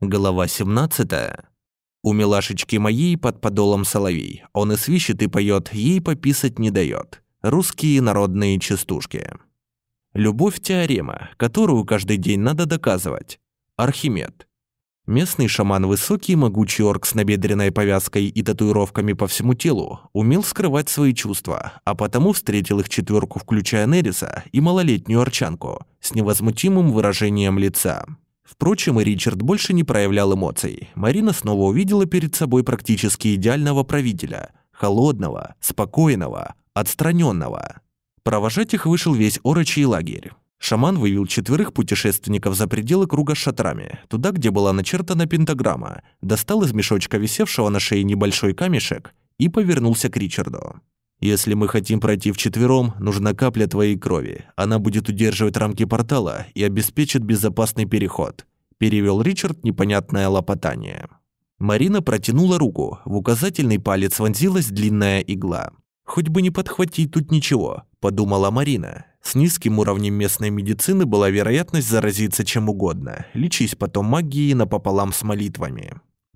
Глава 17. У милашечки моей под подолом соловей. Он и свищет, и поет, ей пописать не дает. Русские народные частушки. Любовь – теорема, которую каждый день надо доказывать. Архимед. Местный шаман высокий, могучий орк с набедренной повязкой и татуировками по всему телу, умел скрывать свои чувства, а потому встретил их четверку, включая Нериса и малолетнюю арчанку, с невозмутимым выражением лица. Впрочем, и Ричард больше не проявлял эмоций. Марина снова увидела перед собой практически идеального правителя. Холодного, спокойного, отстраненного. Провожать их вышел весь орочий лагерь. Шаман вывел четверых путешественников за пределы круга с шатрами, туда, где была начертана пентаграмма, достал из мешочка висевшего на шее небольшой камешек и повернулся к Ричарду. Если мы хотим пройти вчетвером, нужна капля твоей крови. Она будет удерживать рамки портала и обеспечит безопасный переход. Перевел Ричард непонятное лопотание. Марина протянула руку. В указательный палец вонзилась длинная игла. «Хоть бы не подхватить тут ничего», – подумала Марина. С низким уровнем местной медицины была вероятность заразиться чем угодно. Лечись потом магией напополам с молитвами.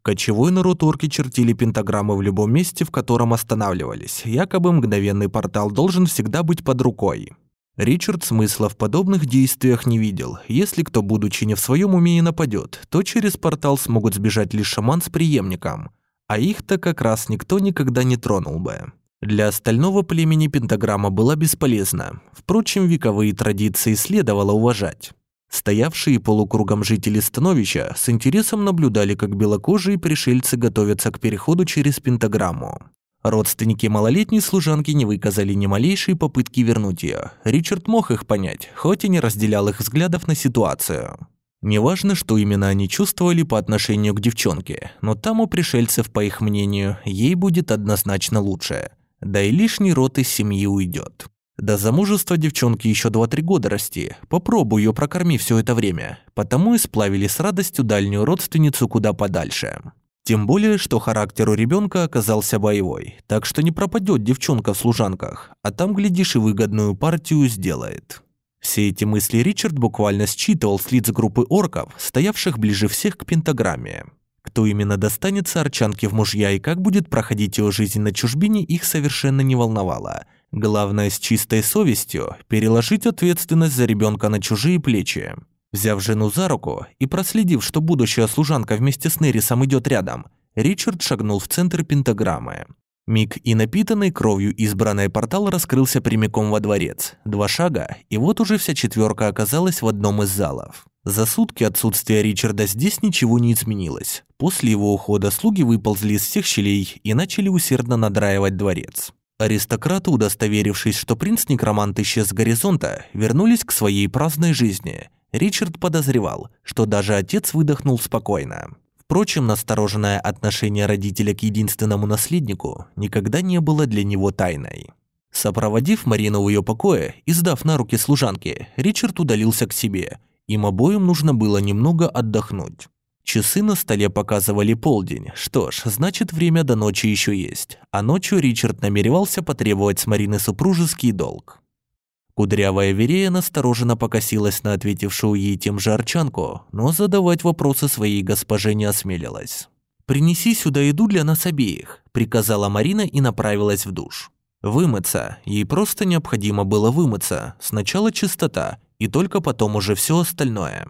Кочевой народ орки чертили пентаграммы в любом месте, в котором останавливались. Якобы мгновенный портал должен всегда быть под рукой. Ричард смысла в подобных действиях не видел. Если кто, будучи не в своем уме и нападет, то через портал смогут сбежать лишь шаман с преемником. А их-то как раз никто никогда не тронул бы. Для остального племени пентаграмма была бесполезна. Впрочем, вековые традиции следовало уважать. Стоявшие полукругом жители становища с интересом наблюдали, как белокожие пришельцы готовятся к переходу через пентаграмму. Родственники малолетней служанки не выказали ни малейшей попытки вернуть ее. Ричард мог их понять, хоть и не разделял их взглядов на ситуацию. Неважно, что именно они чувствовали по отношению к девчонке, но там у пришельцев, по их мнению, ей будет однозначно лучше. Да и лишний род из семьи уйдет. До замужества девчонки еще 2-3 года расти. Попробуй ее прокорми все это время. Потому и сплавили с радостью дальнюю родственницу куда подальше. Тем более, что характер у ребенка оказался боевой, так что не пропадет девчонка в служанках, а там, глядишь, и выгодную партию сделает. Все эти мысли Ричард буквально считывал с лиц группы орков, стоявших ближе всех к пентаграмме. Кто именно достанется Арчанке в мужья и как будет проходить ее жизнь на чужбине, их совершенно не волновало – Главное, с чистой совестью переложить ответственность за ребенка на чужие плечи. Взяв жену за руку и проследив, что будущая служанка вместе с Нерисом идет рядом, Ричард шагнул в центр пентаграммы. Миг и напитанный кровью избранный портал раскрылся прямиком во дворец. Два шага, и вот уже вся четверка оказалась в одном из залов. За сутки отсутствия Ричарда здесь ничего не изменилось. После его ухода слуги выползли из всех щелей и начали усердно надраивать дворец. Аристократы, удостоверившись, что принц-некромант исчез с горизонта, вернулись к своей праздной жизни. Ричард подозревал, что даже отец выдохнул спокойно. Впрочем, настороженное отношение родителя к единственному наследнику никогда не было для него тайной. Сопроводив Марину в ее покое и сдав на руки служанки, Ричард удалился к себе. Им обоим нужно было немного отдохнуть. Часы на столе показывали полдень. Что ж, значит, время до ночи еще есть. А ночью Ричард намеревался потребовать с Марины супружеский долг. Кудрявая Верея настороженно покосилась на ответившую ей тем же Арчанку, но задавать вопросы своей госпоже не осмелилась. «Принеси сюда еду для нас обеих», – приказала Марина и направилась в душ. Вымыться. Ей просто необходимо было вымыться. Сначала чистота, и только потом уже все остальное.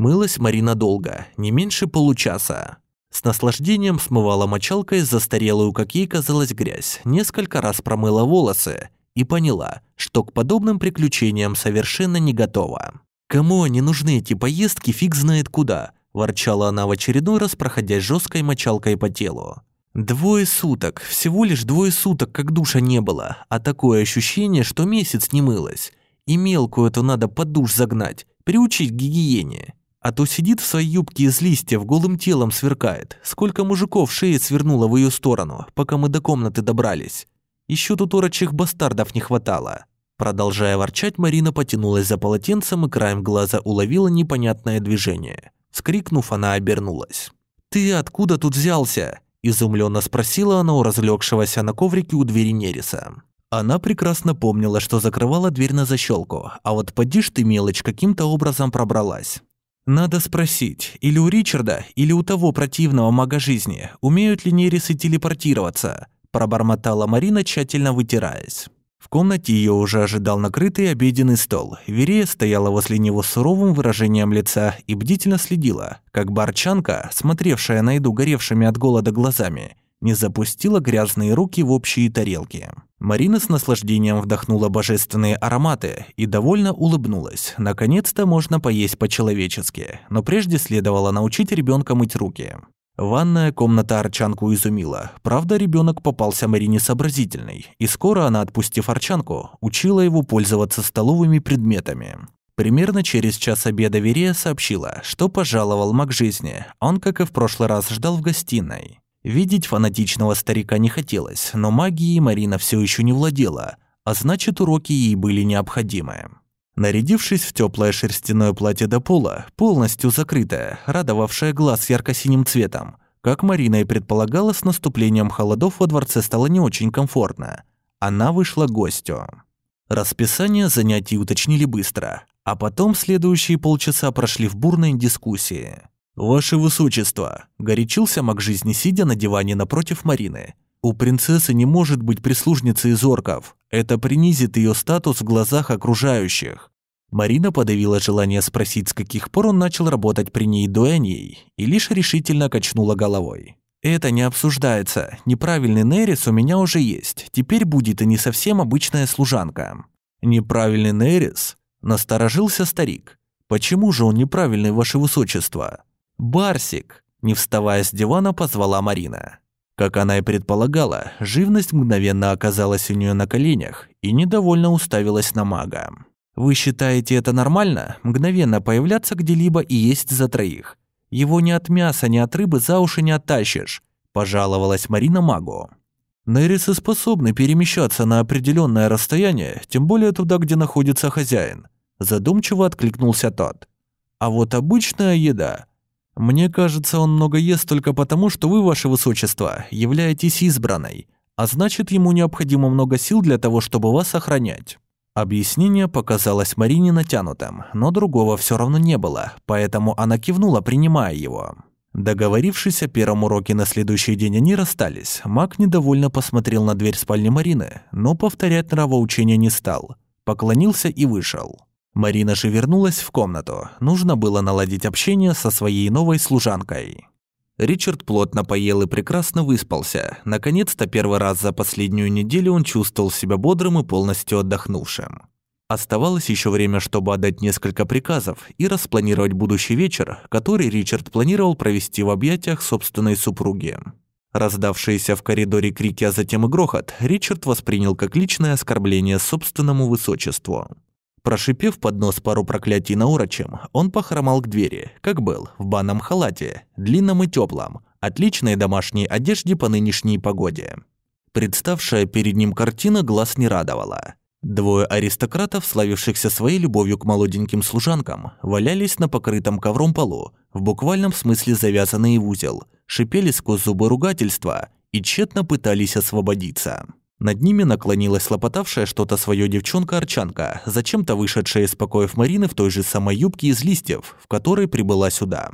Мылась Марина долго, не меньше получаса. С наслаждением смывала мочалкой застарелую, как ей казалось, грязь, несколько раз промыла волосы и поняла, что к подобным приключениям совершенно не готова. «Кому они нужны эти поездки, фиг знает куда», – ворчала она в очередной раз, проходя жесткой мочалкой по телу. «Двое суток, всего лишь двое суток, как душа не было, а такое ощущение, что месяц не мылась. И мелкую эту надо под душ загнать, приучить к гигиене. А то сидит в своей юбке из листьев, голым телом сверкает. Сколько мужиков шеи свернуло в ее сторону, пока мы до комнаты добрались. Еще тут урочих бастардов не хватало. Продолжая ворчать, Марина потянулась за полотенцем и краем глаза уловила непонятное движение. Скрикнув, она обернулась. «Ты откуда тут взялся?» – изумленно спросила она у разлегшегося на коврике у двери Нериса. Она прекрасно помнила, что закрывала дверь на защелку, а вот поди ж ты, мелочь, каким-то образом пробралась. Надо спросить, или у Ричарда, или у того противного мага жизни, умеют ли нерисы телепортироваться, пробормотала Марина, тщательно вытираясь. В комнате ее уже ожидал накрытый обеденный стол. Верея стояла возле него с суровым выражением лица и бдительно следила, как барчанка, смотревшая на еду горевшими от голода глазами, не запустила грязные руки в общие тарелки. Марина с наслаждением вдохнула божественные ароматы и довольно улыбнулась. Наконец-то можно поесть по-человечески, но прежде следовало научить ребенка мыть руки. Ванная комната Арчанку изумила. Правда, ребенок попался Марине сообразительный, и скоро она, отпустив Арчанку, учила его пользоваться столовыми предметами. Примерно через час обеда Верея сообщила, что пожаловал маг жизни. Он, как и в прошлый раз, ждал в гостиной. Видеть фанатичного старика не хотелось, но магией Марина все еще не владела, а значит, уроки ей были необходимы. Нарядившись в теплое шерстяное платье до пола, полностью закрытое, радовавшее глаз ярко-синим цветом, как Марина и предполагала, с наступлением холодов во дворце стало не очень комфортно. Она вышла гостю. Расписание занятий уточнили быстро, а потом следующие полчаса прошли в бурной дискуссии. «Ваше высочество!» – горячился маг жизни, сидя на диване напротив Марины. «У принцессы не может быть прислужницы из орков. Это принизит ее статус в глазах окружающих». Марина подавила желание спросить, с каких пор он начал работать при ней дуэньей, и лишь решительно качнула головой. «Это не обсуждается. Неправильный Нерис у меня уже есть. Теперь будет и не совсем обычная служанка». «Неправильный Нерис?» – насторожился старик. «Почему же он неправильный, ваше высочество?» «Барсик!» – не вставая с дивана, позвала Марина. Как она и предполагала, живность мгновенно оказалась у нее на коленях и недовольно уставилась на мага. «Вы считаете это нормально? Мгновенно появляться где-либо и есть за троих? Его ни от мяса, ни от рыбы за уши не оттащишь», – пожаловалась Марина магу. Нерисы способны перемещаться на определенное расстояние, тем более туда, где находится хозяин. Задумчиво откликнулся тот. А вот обычная еда мне кажется, он много ест только потому, что вы, ваше высочество, являетесь избранной, а значит, ему необходимо много сил для того, чтобы вас охранять». Объяснение показалось Марине натянутым, но другого все равно не было, поэтому она кивнула, принимая его. Договорившись о первом уроке на следующий день они расстались. Маг недовольно посмотрел на дверь спальни Марины, но повторять нравоучение не стал. Поклонился и вышел. Марина же вернулась в комнату. Нужно было наладить общение со своей новой служанкой. Ричард плотно поел и прекрасно выспался. Наконец-то первый раз за последнюю неделю он чувствовал себя бодрым и полностью отдохнувшим. Оставалось еще время, чтобы отдать несколько приказов и распланировать будущий вечер, который Ричард планировал провести в объятиях собственной супруги. Раздавшиеся в коридоре крики, а затем и грохот, Ричард воспринял как личное оскорбление собственному высочеству. Прошипев под нос пару проклятий на урочем, он похромал к двери, как был, в банном халате, длинном и теплом, отличной домашней одежде по нынешней погоде. Представшая перед ним картина глаз не радовала. Двое аристократов, славившихся своей любовью к молоденьким служанкам, валялись на покрытом ковром полу, в буквальном смысле завязанные в узел, шипели сквозь зубы ругательства и тщетно пытались освободиться. Над ними наклонилась лопотавшая что-то свое девчонка-арчанка, зачем-то вышедшая из покоев Марины в той же самой юбке из листьев, в которой прибыла сюда.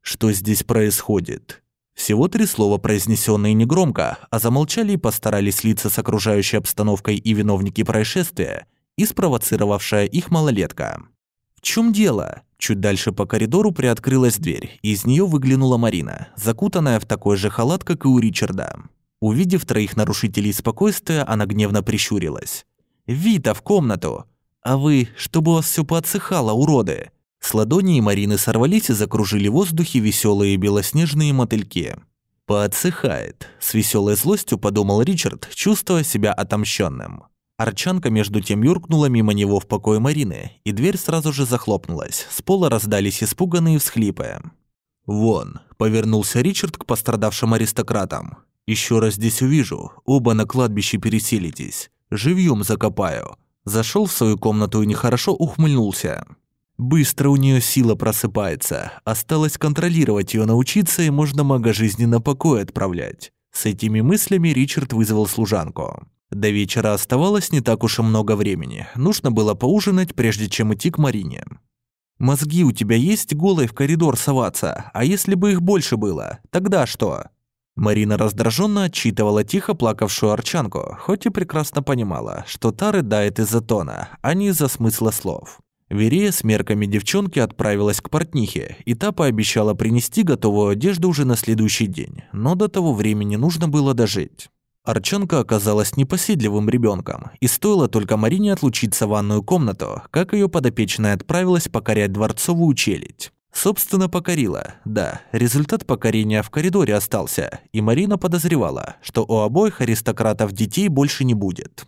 Что здесь происходит? Всего три слова, произнесенные негромко, а замолчали и постарались слиться с окружающей обстановкой и виновники происшествия, и спровоцировавшая их малолетка. «В чем дело?» Чуть дальше по коридору приоткрылась дверь, и из нее выглянула Марина, закутанная в такой же халат, как и у Ричарда. Увидев троих нарушителей спокойствия, она гневно прищурилась. «Вита, в комнату! А вы, чтобы у вас все поотсыхало, уроды!» С ладони Марины сорвались и закружили в воздухе веселые белоснежные мотыльки. «Поотсыхает», — с веселой злостью подумал Ричард, чувствуя себя отомщенным. Арчанка между тем юркнула мимо него в покое Марины, и дверь сразу же захлопнулась, с пола раздались испуганные всхлипы. «Вон», — повернулся Ричард к пострадавшим аристократам. Еще раз здесь увижу, оба на кладбище переселитесь. Живьем закопаю. Зашел в свою комнату и нехорошо ухмыльнулся. Быстро у нее сила просыпается. Осталось контролировать ее научиться, и можно мага жизни на покой отправлять. С этими мыслями Ричард вызвал служанку. До вечера оставалось не так уж и много времени. Нужно было поужинать, прежде чем идти к Марине. Мозги у тебя есть голой в коридор соваться, а если бы их больше было, тогда что? Марина раздраженно отчитывала тихо плакавшую Арчанку, хоть и прекрасно понимала, что та рыдает из-за тона, а не из-за смысла слов. Верея с мерками девчонки отправилась к портнихе, и та пообещала принести готовую одежду уже на следующий день, но до того времени нужно было дожить. Арчанка оказалась непоседливым ребенком, и стоило только Марине отлучиться в ванную комнату, как ее подопечная отправилась покорять дворцовую челядь. Собственно, покорила. Да, результат покорения в коридоре остался, и Марина подозревала, что у обоих аристократов детей больше не будет.